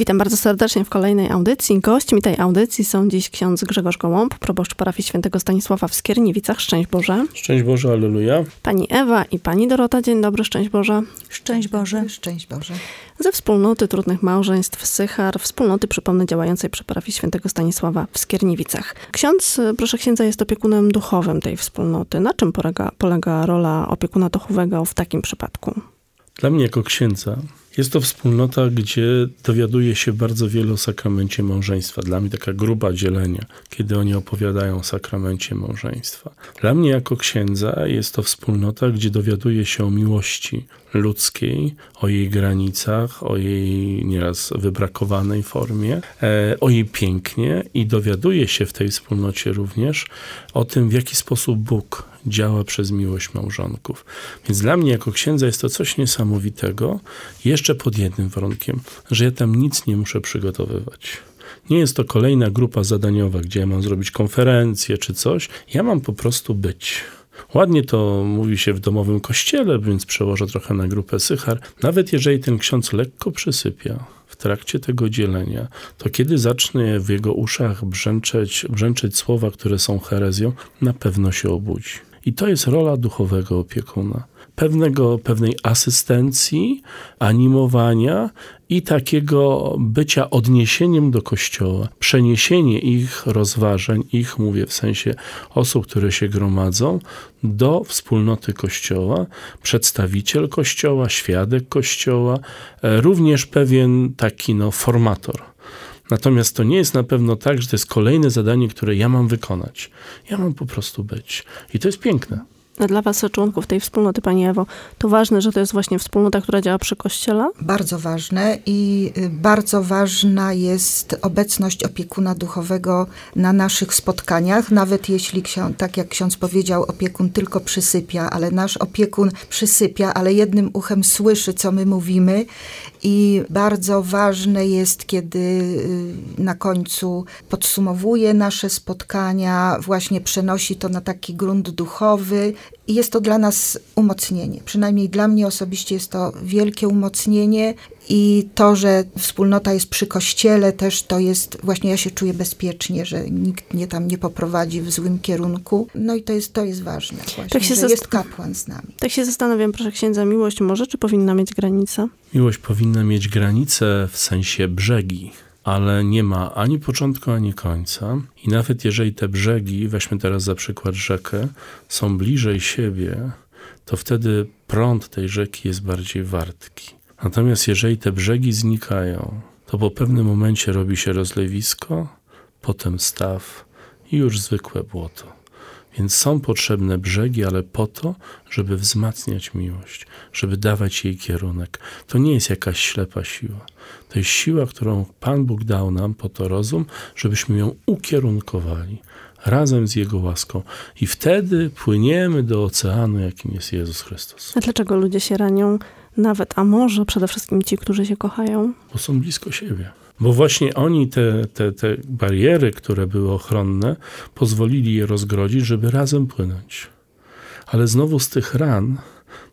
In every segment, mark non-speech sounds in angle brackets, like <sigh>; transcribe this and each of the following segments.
Witam bardzo serdecznie w kolejnej audycji. Gośćmi tej audycji są dziś ksiądz Grzegorz Gołąb, proboszcz parafii świętego Stanisława w Skierniewicach. Szczęść Boże. Szczęść Boże, aleluja. Pani Ewa i pani Dorota, dzień dobry, szczęść Boże. Szczęść Boże. Szczęść Boże. Ze wspólnoty trudnych małżeństw Sychar, wspólnoty, przypomnę, działającej przy parafii świętego Stanisława w Skierniewicach. Ksiądz, proszę księdza, jest opiekunem duchowym tej wspólnoty. Na czym polega, polega rola opiekuna duchowego w takim przypadku? Dla mnie jako księdza jest to wspólnota, gdzie dowiaduje się bardzo wiele o sakramencie małżeństwa. Dla mnie taka gruba dzielenia, kiedy oni opowiadają o sakramencie małżeństwa. Dla mnie jako księdza jest to wspólnota, gdzie dowiaduje się o miłości ludzkiej, o jej granicach, o jej nieraz wybrakowanej formie, e, o jej pięknie i dowiaduje się w tej wspólnocie również o tym, w jaki sposób Bóg działa przez miłość małżonków. Więc dla mnie jako księdza jest to coś niesamowitego, jeszcze pod jednym warunkiem, że ja tam nic nie muszę przygotowywać. Nie jest to kolejna grupa zadaniowa, gdzie ja mam zrobić konferencję czy coś. Ja mam po prostu być. Ładnie to mówi się w domowym kościele, więc przełożę trochę na grupę Sychar. Nawet jeżeli ten ksiądz lekko przysypia w trakcie tego dzielenia, to kiedy zacznie w jego uszach brzęczeć, brzęczeć słowa, które są herezją, na pewno się obudzi. I to jest rola duchowego opiekuna. Pewnego, pewnej asystencji, animowania i takiego bycia odniesieniem do Kościoła. Przeniesienie ich rozważań, ich mówię w sensie osób, które się gromadzą, do wspólnoty Kościoła, przedstawiciel Kościoła, świadek Kościoła, e, również pewien taki no, formator. Natomiast to nie jest na pewno tak, że to jest kolejne zadanie, które ja mam wykonać. Ja mam po prostu być. I to jest piękne dla was, członków tej wspólnoty, Pani Ewo, to ważne, że to jest właśnie wspólnota, która działa przy Kościele? Bardzo ważne i y, bardzo ważna jest obecność opiekuna duchowego na naszych spotkaniach, nawet jeśli, tak jak ksiądz powiedział, opiekun tylko przysypia, ale nasz opiekun przysypia, ale jednym uchem słyszy, co my mówimy i bardzo ważne jest, kiedy y, na końcu podsumowuje nasze spotkania, właśnie przenosi to na taki grunt duchowy i jest to dla nas umocnienie. Przynajmniej dla mnie osobiście jest to wielkie umocnienie i to, że wspólnota jest przy kościele też to jest, właśnie ja się czuję bezpiecznie, że nikt mnie tam nie poprowadzi w złym kierunku. No i to jest, to jest ważne właśnie, tak się że jest kapłan z nami. Tak się zastanawiam, proszę księdza, miłość może czy powinna mieć granice? Miłość powinna mieć granice w sensie brzegi ale nie ma ani początku, ani końca. I nawet jeżeli te brzegi, weźmy teraz za przykład rzekę, są bliżej siebie, to wtedy prąd tej rzeki jest bardziej wartki. Natomiast jeżeli te brzegi znikają, to po pewnym momencie robi się rozlewisko, potem staw i już zwykłe błoto. Więc są potrzebne brzegi, ale po to, żeby wzmacniać miłość, żeby dawać jej kierunek. To nie jest jakaś ślepa siła. To jest siła, którą Pan Bóg dał nam po to rozum, żebyśmy ją ukierunkowali razem z Jego łaską. I wtedy płyniemy do oceanu, jakim jest Jezus Chrystus. A dlaczego ludzie się ranią nawet, a może przede wszystkim ci, którzy się kochają? Bo są blisko siebie. Bo właśnie oni te, te, te bariery, które były ochronne, pozwolili je rozgrodzić, żeby razem płynąć. Ale znowu z tych ran,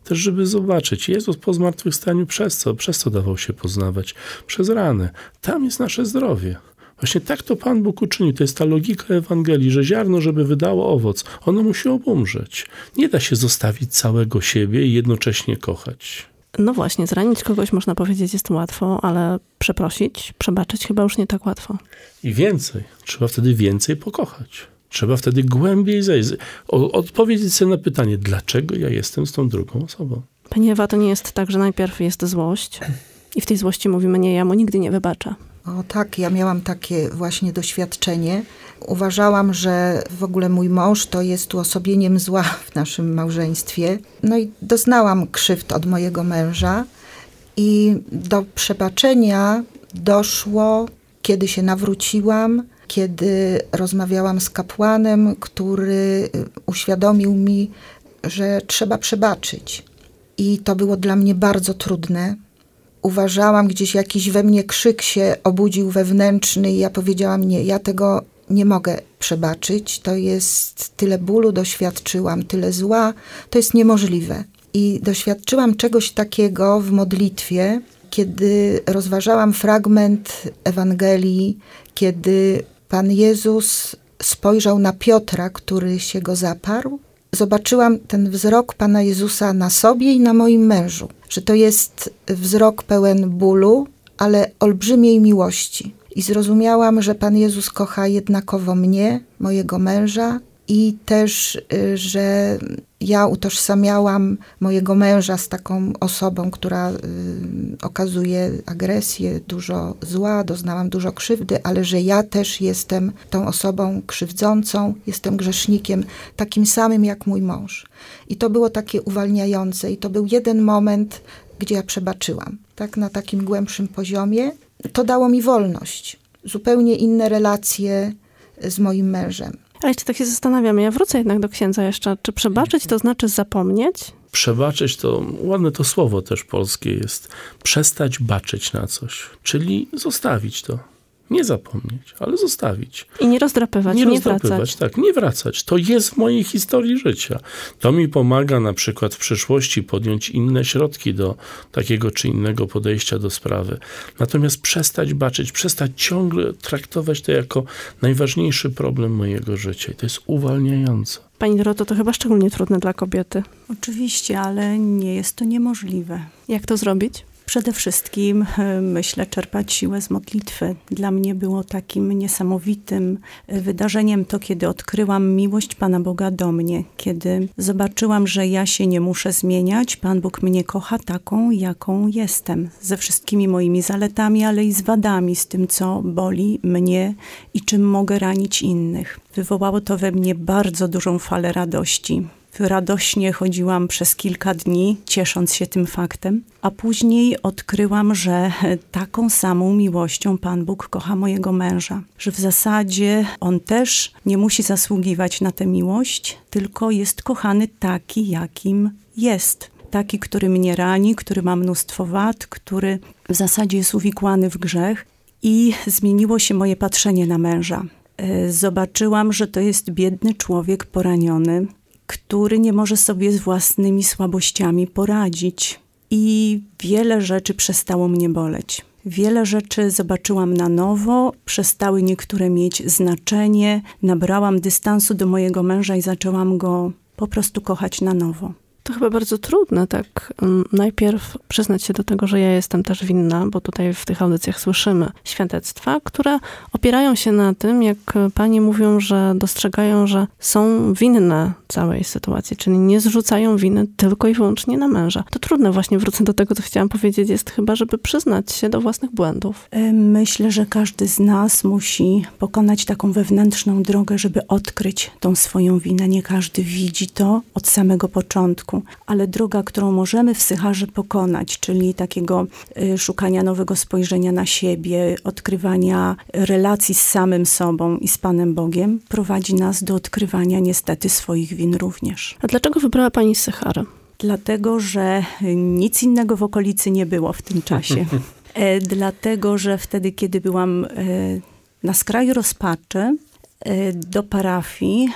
też żeby zobaczyć, Jezus po zmartwychwstaniu przez co? Przez co dawał się poznawać? Przez rany. Tam jest nasze zdrowie. Właśnie tak to Pan Bóg uczynił. To jest ta logika Ewangelii, że ziarno, żeby wydało owoc, ono musi obumrzeć. Nie da się zostawić całego siebie i jednocześnie kochać. No właśnie, zranić kogoś można powiedzieć jest łatwo, ale przeprosić, przebaczyć chyba już nie tak łatwo. I więcej. Trzeba wtedy więcej pokochać. Trzeba wtedy głębiej zejść. Odpowiedzieć sobie na pytanie, dlaczego ja jestem z tą drugą osobą. Pani Ewa, to nie jest tak, że najpierw jest złość i w tej złości mówimy, nie, ja mu nigdy nie wybaczę. O tak, ja miałam takie właśnie doświadczenie. Uważałam, że w ogóle mój mąż to jest uosobieniem zła <laughs> w naszym małżeństwie. No i doznałam krzywd od mojego męża i do przebaczenia doszło, kiedy się nawróciłam, kiedy rozmawiałam z kapłanem, który uświadomił mi, że trzeba przebaczyć. I to było dla mnie bardzo trudne, uważałam, gdzieś jakiś we mnie krzyk się obudził wewnętrzny i ja powiedziałam, nie, ja tego nie mogę przebaczyć, to jest tyle bólu doświadczyłam, tyle zła, to jest niemożliwe. I doświadczyłam czegoś takiego w modlitwie, kiedy rozważałam fragment Ewangelii, kiedy Pan Jezus spojrzał na Piotra, który się go zaparł, zobaczyłam ten wzrok Pana Jezusa na sobie i na moim mężu, że to jest wzrok pełen bólu, ale olbrzymiej miłości. I zrozumiałam, że Pan Jezus kocha jednakowo mnie, mojego męża, i też, y, że ja utożsamiałam mojego męża z taką osobą, która y, okazuje agresję, dużo zła, doznałam dużo krzywdy, ale że ja też jestem tą osobą krzywdzącą, jestem grzesznikiem, takim samym jak mój mąż. I to było takie uwalniające, i to był jeden moment, gdzie ja przebaczyłam, tak na takim głębszym poziomie. To dało mi wolność, zupełnie inne relacje z moim mężem. Ale jeszcze tak się zastanawiam, ja wrócę jednak do księdza jeszcze. Czy przebaczyć to znaczy zapomnieć? Przebaczyć to, ładne to słowo też polskie jest, przestać baczyć na coś, czyli zostawić to. Nie zapomnieć, ale zostawić. I nie rozdrapywać, nie, nie rozdrapywać, wracać. tak, nie wracać. To jest w mojej historii życia. To mi pomaga na przykład w przyszłości podjąć inne środki do takiego czy innego podejścia do sprawy. Natomiast przestać baczyć, przestać ciągle traktować to jako najważniejszy problem mojego życia. I to jest uwalniające. Pani Doroto, to chyba szczególnie trudne dla kobiety. Oczywiście, ale nie jest to niemożliwe. Jak to zrobić? Przede wszystkim e, myślę czerpać siłę z modlitwy. Dla mnie było takim niesamowitym e, wydarzeniem to, kiedy odkryłam miłość Pana Boga do mnie, kiedy zobaczyłam, że ja się nie muszę zmieniać. Pan Bóg mnie kocha taką, jaką jestem, ze wszystkimi moimi zaletami, ale i z wadami, z tym, co boli mnie i czym mogę ranić innych. Wywołało to we mnie bardzo dużą falę radości radośnie chodziłam przez kilka dni, ciesząc się tym faktem, a później odkryłam, że <laughs> taką samą miłością Pan Bóg kocha mojego męża, że w zasadzie on też nie musi zasługiwać na tę miłość, tylko jest kochany taki, jakim jest. Taki, który mnie rani, który ma mnóstwo wad, który w zasadzie jest uwikłany w grzech. I zmieniło się moje patrzenie na męża. E, zobaczyłam, że to jest biedny człowiek poraniony, który nie może sobie z własnymi słabościami poradzić. I wiele rzeczy przestało mnie boleć. Wiele rzeczy zobaczyłam na nowo, przestały niektóre mieć znaczenie, nabrałam dystansu do mojego męża i zaczęłam go po prostu kochać na nowo. To chyba bardzo trudne, tak mm, najpierw przyznać się do tego, że ja jestem też winna, bo tutaj w tych audycjach słyszymy świadectwa, które opierają się na tym, jak panie mówią, że dostrzegają, że są winne całej sytuacji, czyli nie zrzucają winy tylko i wyłącznie na męża. To trudne właśnie, wrócę do tego, co chciałam powiedzieć, jest chyba, żeby przyznać się do własnych błędów. E, myślę, że każdy z nas musi pokonać taką wewnętrzną drogę, żeby odkryć tą swoją winę. Nie każdy widzi to od samego początku ale droga, którą możemy w Sycharze pokonać, czyli takiego y, szukania nowego spojrzenia na siebie, odkrywania relacji z samym sobą i z Panem Bogiem, prowadzi nas do odkrywania niestety swoich win również. A dlaczego wybrała Pani Sycharę? Dlatego, że nic innego w okolicy nie było w tym czasie. <laughs> E, dlatego, że wtedy, kiedy byłam e, na skraju rozpaczy, e, do parafii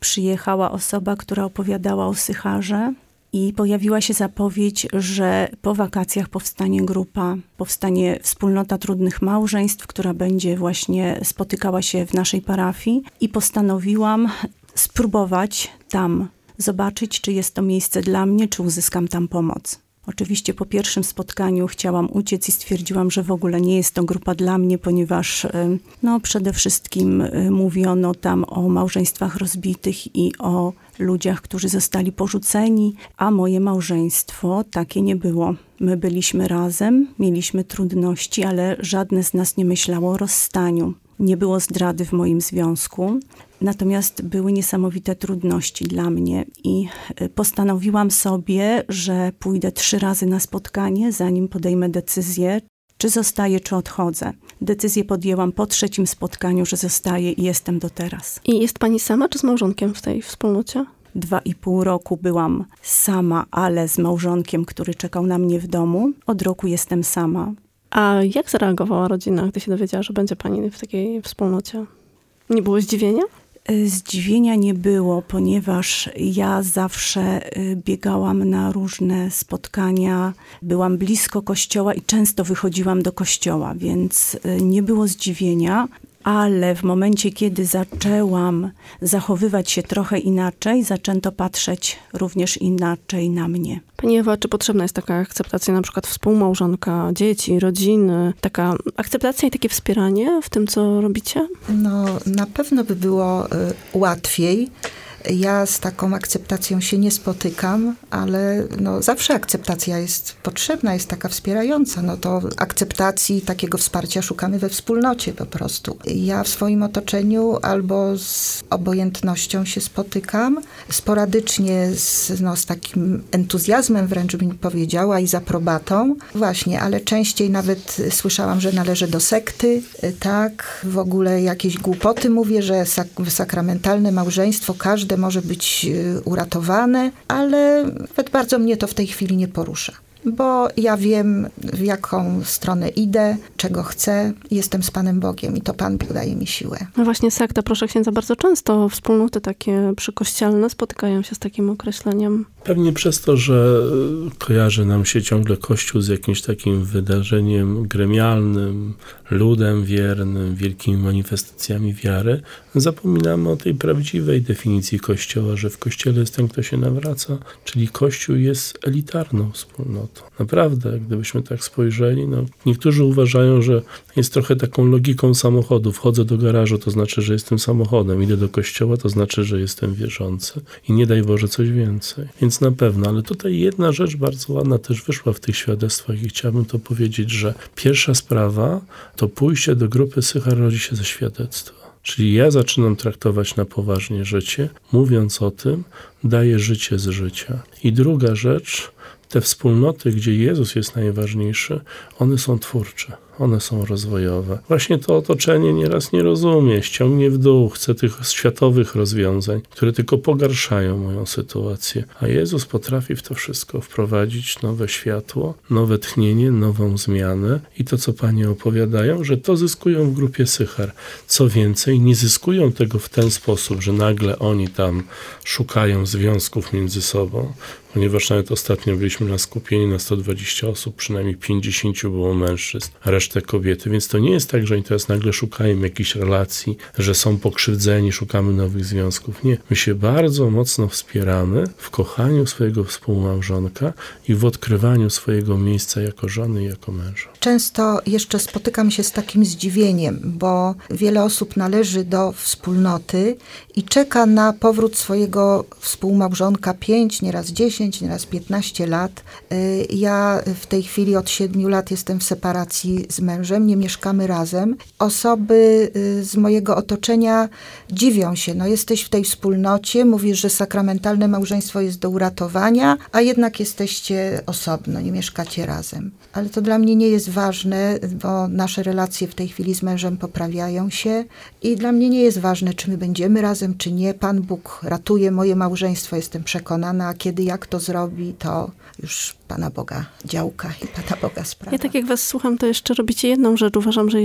przyjechała osoba, która opowiadała o Sycharze i pojawiła się zapowiedź, że po wakacjach powstanie grupa, powstanie wspólnota trudnych małżeństw, która będzie właśnie spotykała się w naszej parafii i postanowiłam spróbować tam zobaczyć, czy jest to miejsce dla mnie, czy uzyskam tam pomoc. Oczywiście po pierwszym spotkaniu chciałam uciec i stwierdziłam, że w ogóle nie jest to grupa dla mnie, ponieważ e, no, przede wszystkim e, mówiono tam o małżeństwach rozbitych i o ludziach, którzy zostali porzuceni, a moje małżeństwo takie nie było. My byliśmy razem, mieliśmy trudności, ale żadne z nas nie myślało o rozstaniu. Nie było zdrady w moim związku. Natomiast były niesamowite trudności dla mnie i y, postanowiłam sobie, że pójdę trzy razy na spotkanie, zanim podejmę decyzję, czy zostaję, czy odchodzę. Decyzję podjęłam po trzecim spotkaniu, że zostaję i jestem do teraz. I jest pani sama, czy z małżonkiem w tej wspólnocie? Dwa i pół roku byłam sama, ale z małżonkiem, który czekał na mnie w domu. Od roku jestem sama. A jak zareagowała rodzina, gdy się dowiedziała, że będzie pani w takiej wspólnocie? Nie było zdziwienia? Zdziwienia nie było, ponieważ ja zawsze y, biegałam na różne spotkania, byłam blisko kościoła i często wychodziłam do kościoła, więc y, nie było zdziwienia ale w momencie, kiedy zaczęłam zachowywać się trochę inaczej, zaczęto patrzeć również inaczej na mnie. Pani Ewa, czy potrzebna jest taka akceptacja na przykład współmałżonka, dzieci, rodziny, taka akceptacja i takie wspieranie w tym, co robicie? No, na pewno by było y, łatwiej, ja z taką akceptacją się nie spotykam, ale no, zawsze akceptacja jest potrzebna, jest taka wspierająca. No to akceptacji, takiego wsparcia szukamy we wspólnocie po prostu. Ja w swoim otoczeniu albo z obojętnością się spotykam, sporadycznie z, no, z takim entuzjazmem wręcz bym powiedziała i z aprobatą. Właśnie, ale częściej nawet słyszałam, że należę do sekty, tak, w ogóle jakieś głupoty mówię, że sak sakramentalne małżeństwo, każde może być e, uratowane, ale nawet bardzo mnie to w tej chwili nie porusza bo ja wiem, w jaką stronę idę, czego chcę. Jestem z Panem Bogiem i to Pan daje mi siłę. No właśnie sekta, proszę księdza, bardzo często wspólnoty takie przykościelne spotykają się z takim określeniem. Pewnie przez to, że kojarzy nam się ciągle Kościół z jakimś takim wydarzeniem gremialnym, ludem wiernym, wielkimi manifestacjami wiary, zapominamy o tej prawdziwej definicji Kościoła, że w Kościele jest ten, kto się nawraca, czyli Kościół jest elitarną wspólnotą. Naprawdę, gdybyśmy tak spojrzeli, no, niektórzy uważają, że jest trochę taką logiką samochodu. Wchodzę do garażu, to znaczy, że jestem samochodem. Idę do kościoła, to znaczy, że jestem wierzący. I nie daj Boże coś więcej. Więc na pewno, ale tutaj jedna rzecz bardzo ładna też wyszła w tych świadectwach i chciałbym to powiedzieć, że pierwsza sprawa to pójście do grupy Sychar rodzi się ze świadectwa. Czyli ja zaczynam traktować na poważnie życie, mówiąc o tym, daję życie z życia. I druga rzecz, te wspólnoty, gdzie Jezus jest najważniejszy, one są twórcze one są rozwojowe. Właśnie to otoczenie nieraz nie rozumie, ściągnie w dół, chce tych światowych rozwiązań, które tylko pogarszają moją sytuację. A Jezus potrafi w to wszystko wprowadzić nowe światło, nowe tchnienie, nową zmianę i to, co panie opowiadają, że to zyskują w grupie Sychar. Co więcej, nie zyskują tego w ten sposób, że nagle oni tam szukają związków między sobą, ponieważ nawet ostatnio byliśmy na skupieniu na 120 osób, przynajmniej 50 było mężczyzn, resztę kobiety, więc to nie jest tak, że oni teraz nagle szukają jakichś relacji, że są pokrzywdzeni, szukamy nowych związków. Nie. My się bardzo mocno wspieramy w kochaniu swojego współmałżonka i w odkrywaniu swojego miejsca jako żony i jako męża. Często jeszcze spotykam się z takim zdziwieniem, bo wiele osób należy do wspólnoty i czeka na powrót swojego współmałżonka 5, nieraz 10, nieraz 15 lat. Y, ja w tej chwili od 7 lat jestem w separacji z mężem, nie mieszkamy razem. Osoby y, z mojego otoczenia dziwią się, no jesteś w tej wspólnocie, mówisz, że sakramentalne małżeństwo jest do uratowania, a jednak jesteście osobno, nie mieszkacie razem. Ale to dla mnie nie jest ważne, bo nasze relacje w tej chwili z mężem poprawiają się i dla mnie nie jest ważne, czy my będziemy razem, czy nie. Pan Bóg ratuje moje małżeństwo, jestem przekonana, a kiedy jak to zrobi, to już Pana Boga działka i Pana Boga sprawa. Ja tak jak was słucham, to jeszcze robicie jedną rzecz. Uważam, że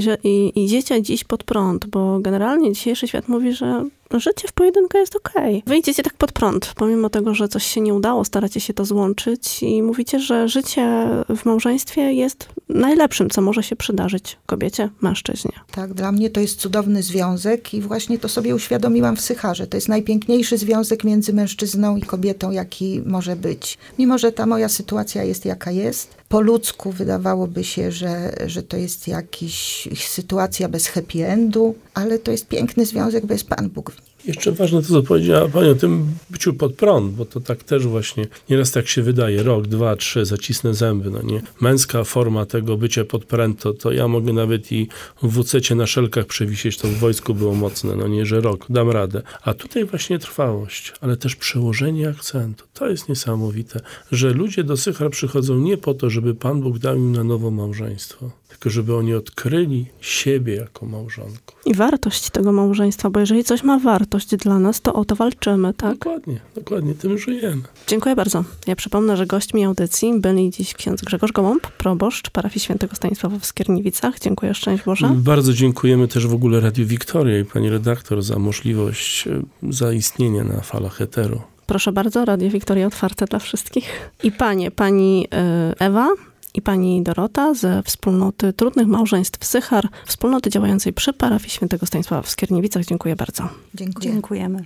idziecie dziś pod prąd, bo generalnie dzisiejszy świat mówi, że życie w pojedynkę jest okej. Okay. Wyjdziecie tak pod prąd, pomimo tego, że coś się nie udało, staracie się to złączyć i mówicie, że życie w małżeństwie jest najlepszym, co może się przydarzyć kobiecie, mężczyźnie. Tak, dla mnie to jest cudowny związek i właśnie to sobie uświadomiłam w Sycharze. To jest najpiękniejszy związek między mężczyzną i kobietą, jaki może być. Mimo, że ta moja sytuacja jest jaka jest, po ludzku wydawałoby się, że, że to jest jakaś sytuacja bez happy endu, ale to jest piękny związek, bo jest Pan Bóg w nim. Jeszcze ważne to, co powiedziała Pani o tym byciu pod prąd, bo to tak też właśnie nieraz tak się wydaje, rok, dwa, trzy, zacisnę zęby, no nie. Męska forma tego bycia pod prąd, to, to ja mogę nawet i w WC na szelkach przewisieć, to w wojsku było mocne, no nie, że rok, dam radę. A tutaj właśnie trwałość, ale też przełożenie akcentu. To jest niesamowite, że ludzie do Sychar przychodzą nie po to, żeby Pan Bóg dał im na nowo małżeństwo, tylko żeby oni odkryli siebie jako małżonków. I wartość tego małżeństwa, bo jeżeli coś ma wartość dla nas, to o to walczymy, tak? Dokładnie, dokładnie, tym żyjemy. Dziękuję bardzo. Ja przypomnę, że gośćmi audycji byli dziś ksiądz Grzegorz Gołąb, proboszcz parafii świętego Stanisława w Skierniewicach. Dziękuję, szczęść Boże. Bardzo dziękujemy też w ogóle Radiu Wiktoria i pani redaktor za możliwość e, zaistnienia na falach eteru. Proszę bardzo, Radio Wiktoria otwarte dla wszystkich. I panie, pani y, Ewa i pani Dorota ze wspólnoty Trudnych Małżeństw Sychar, wspólnoty działającej przy parafii świętego Stanisława w Skierniewicach. Dziękuję bardzo. Dziękuję. Dziękujemy.